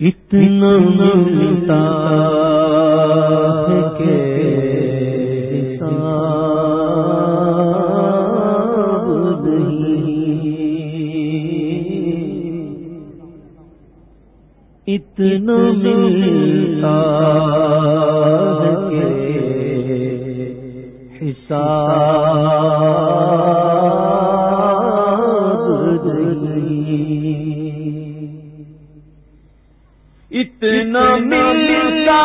اتنا ملتا ہے کہ اتنا ملتا ہے حساب اتنا ملتا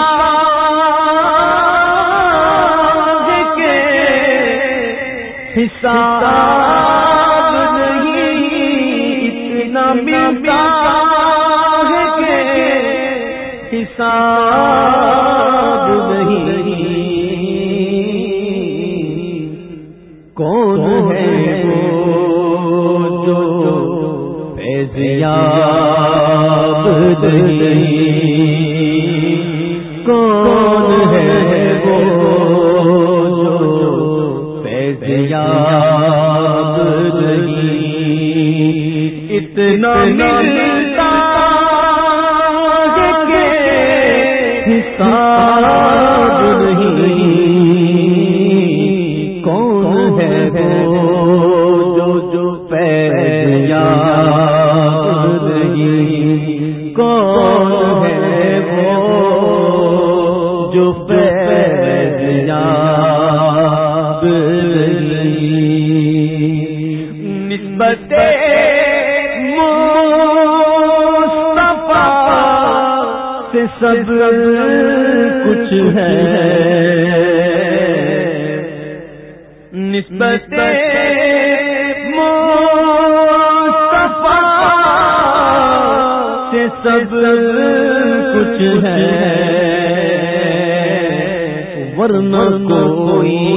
کہ حساب نہیں اتنا ملتا کہ حساب نہیں۔ کون ہے وہ نہیں؟ اتنا ملتا کہ حساب سب کچھ ہے۔ نسبت سب کچھ ہے۔ ورنہ کوئی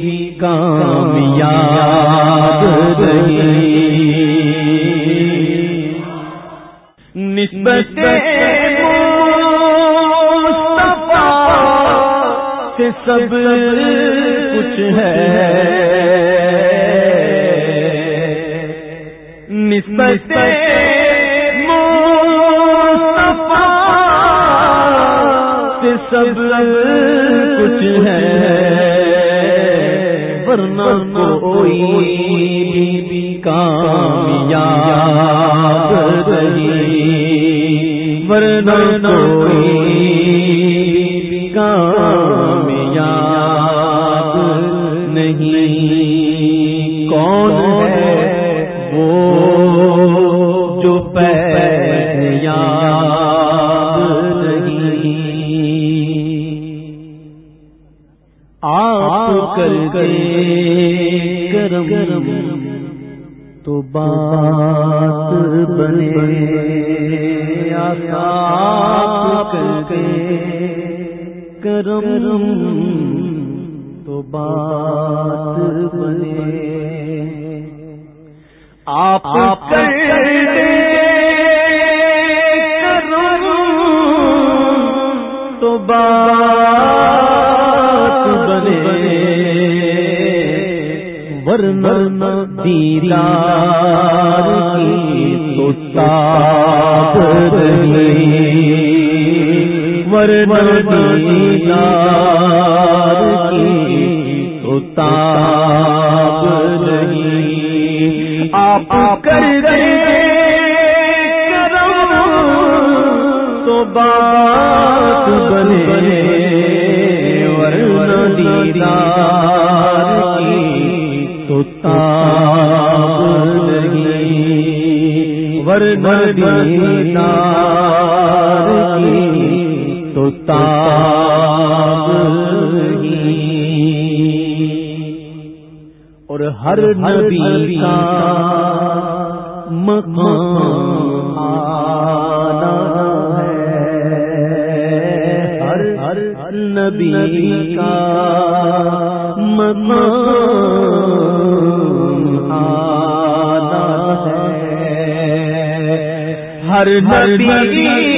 بھی کامیاب نہیں۔ نسبت سے سب کچھ ہے۔ نسبت سب کچھ ہے۔ ورنہ کوئی بھی کامیاب نہیں۔ ورنہ کوئی بھی کامیاب نہیں۔ کون آپ کر گئے کرم کرم تو بات بنے آپ کر گئے کرم تو بات بنے آپ کرم تو بات ورنہ دیدار کی تو ورنہ دیدار کی تو تاب نہیں۔ آپ کر گئے تو بات بنے۔ ورنہ دیدار نہیں ورنہ تو اور ہر نبی کا مقام ہر نبی کا مقام آنا ہے۔ ہر نبی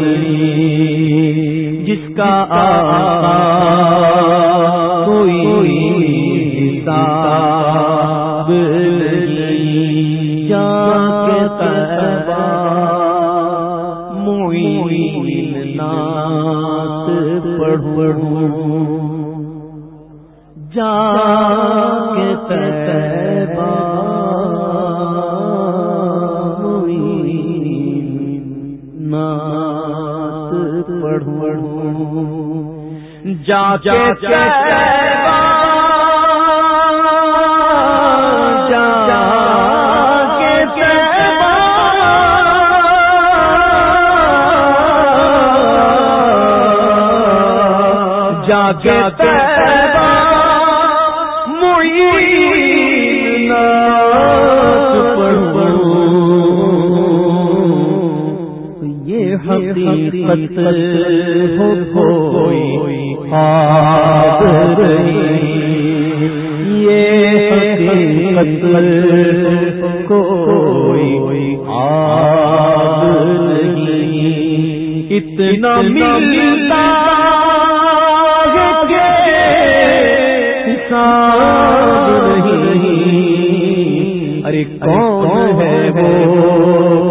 جس کا کوئی حساب جا کے نات جا جا جا جا جا جا حقیقت ہو کوئی خواب یہ حقیقت کوئی خواب اتنا ملتا ارے کون ہے وہ؟